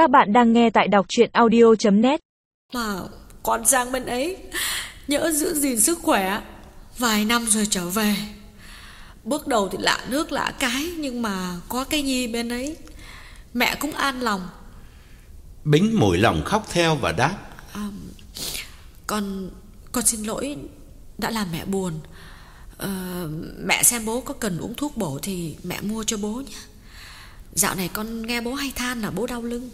Các bạn đang nghe tại đọc chuyện audio.net Mà con sang bên ấy Nhớ giữ gìn sức khỏe Vài năm rồi trở về. Bước đầu thì lạ nước lạ cái Nhưng mà có cái nhi bên ấy Mẹ cũng an lòng. Bính mủi lòng khóc theo và đáp. Con Con xin lỗi Đã làm mẹ buồn. Ờ, Mẹ xem bố có cần uống thuốc bổ Thì mẹ mua cho bố nhé. Dạo này con nghe bố hay than là bố đau lưng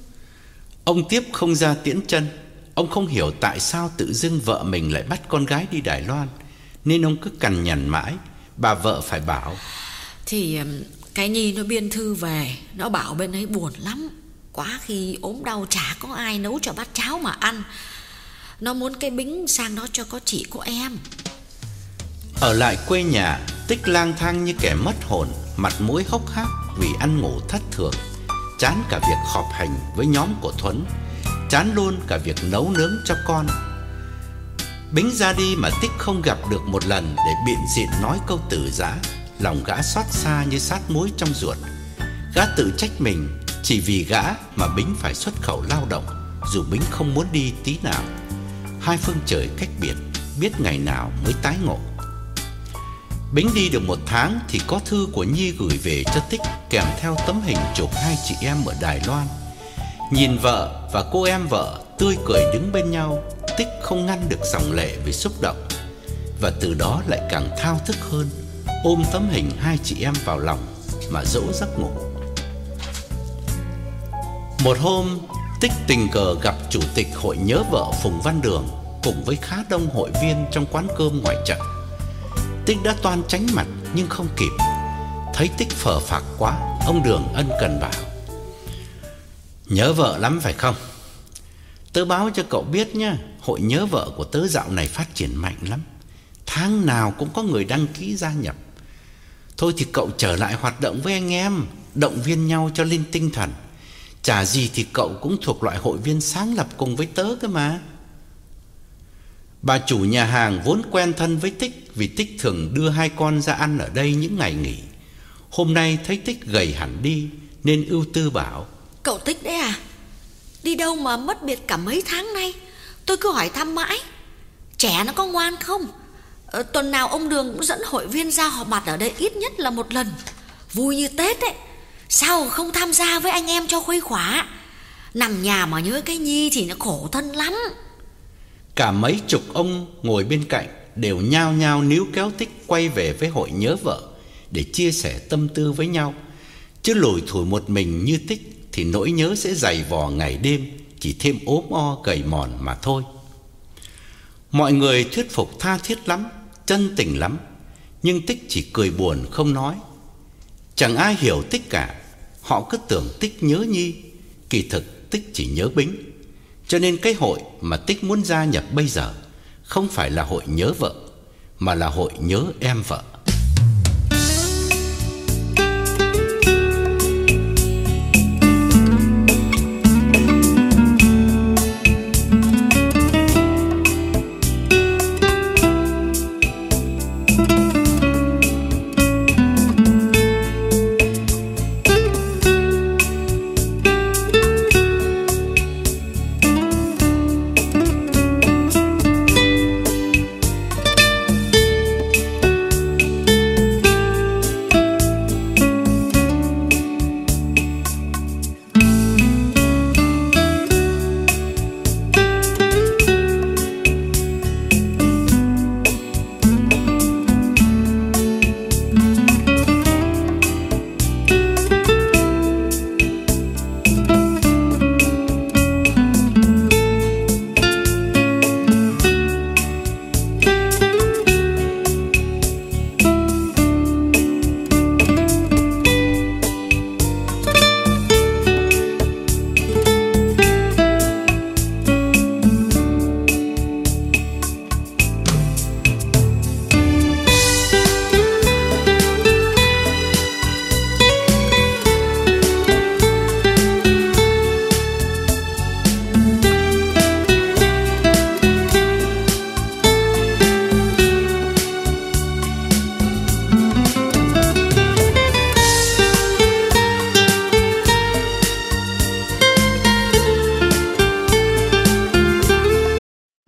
Ông tiếp không ra tiễn chân. Ông không hiểu tại sao tự dưng vợ mình lại bắt con gái đi Đài Loan. Nên ông cứ cằn nhằn mãi. Bà vợ phải bảo Thì ừm, cái Nhi nó biên thư về Nó bảo bên ấy buồn lắm. Quá khi ốm đau chả có ai nấu cho bát cháo mà ăn. Nó muốn cái bính sang đó cho có chị có em. Ở lại quê nhà Tích lang thang như kẻ mất hồn Mặt mũi hốc hác vì ăn ngủ thất thường Chán cả việc họp hành với nhóm của Thuấn, Chán luôn cả việc nấu nướng cho con. Bính ra đi mà Tích không gặp được một lần Để biện diện nói câu từ giã Lòng gã xót xa như sát muối trong ruột. Gã tự trách mình, Chỉ vì gã mà Bính phải xuất khẩu lao động, Dù Bính không muốn đi tí nào. Hai phương trời cách biệt, Biết ngày nào mới tái ngộ. Bính đi được một tháng thì có thư của Nhi gửi về cho Tích kèm theo tấm hình chụp hai chị em ở Đài Loan. Nhìn vợ và cô em vợ tươi cười đứng bên nhau, Tích không ngăn được dòng lệ vì xúc động. Và từ đó lại càng thao thức hơn, ôm tấm hình hai chị em vào lòng mà dỗ giấc ngủ. Một hôm, Tích tình cờ gặp chủ tịch hội nhớ vợ Phùng Văn Đường cùng với khá đông hội viên trong quán cơm ngoài chợ. Tích đã toan tránh mặt nhưng không kịp. Thấy Tích phở phạc quá, Ông Đường ân cần bảo, Nhớ vợ lắm phải không? Tớ báo cho cậu biết nhá, Hội nhớ vợ của tớ dạo này phát triển mạnh lắm. Tháng nào cũng có người đăng ký gia nhập. Thôi thì cậu trở lại hoạt động với anh em, Động viên nhau cho lên tinh thần. Chả gì thì cậu cũng thuộc loại hội viên sáng lập cùng với tớ cơ mà. Bà chủ nhà hàng vốn quen thân với Tích vì Tích thường đưa hai con ra ăn ở đây những ngày nghỉ. Hôm nay thấy Tích gầy hẳn đi nên ưu tư bảo Cậu Tích đấy à Đi đâu mà mất biệt cả mấy tháng nay? Tôi cứ hỏi thăm mãi. Trẻ nó có ngoan không? Ờ, Tuần nào ông Đường cũng dẫn hội viên ra họp mặt ở đây ít nhất là một lần. Vui như Tết ấy Sao không tham gia với anh em cho khuây khỏa? Nằm nhà mà nhớ cái Nhi thì nó khổ thân lắm. Cả mấy chục ông ngồi bên cạnh đều nhao nhao níu kéo Tích quay về với hội nhớ vợ để chia sẻ tâm tư với nhau. Chứ lủi thủi một mình như Tích thì nỗi nhớ sẽ dày vò ngày đêm, chỉ thêm ốm o gầy mòn mà thôi. Mọi người thuyết phục tha thiết lắm, chân tình lắm, nhưng Tích chỉ cười buồn không nói. Chẳng ai hiểu Tích cả, họ cứ tưởng Tích nhớ Nhi, kỳ thực Tích chỉ nhớ Bính. Cho nên cái hội mà Tích muốn gia nhập bây giờ không phải là hội nhớ vợ, mà là hội nhớ em vợ.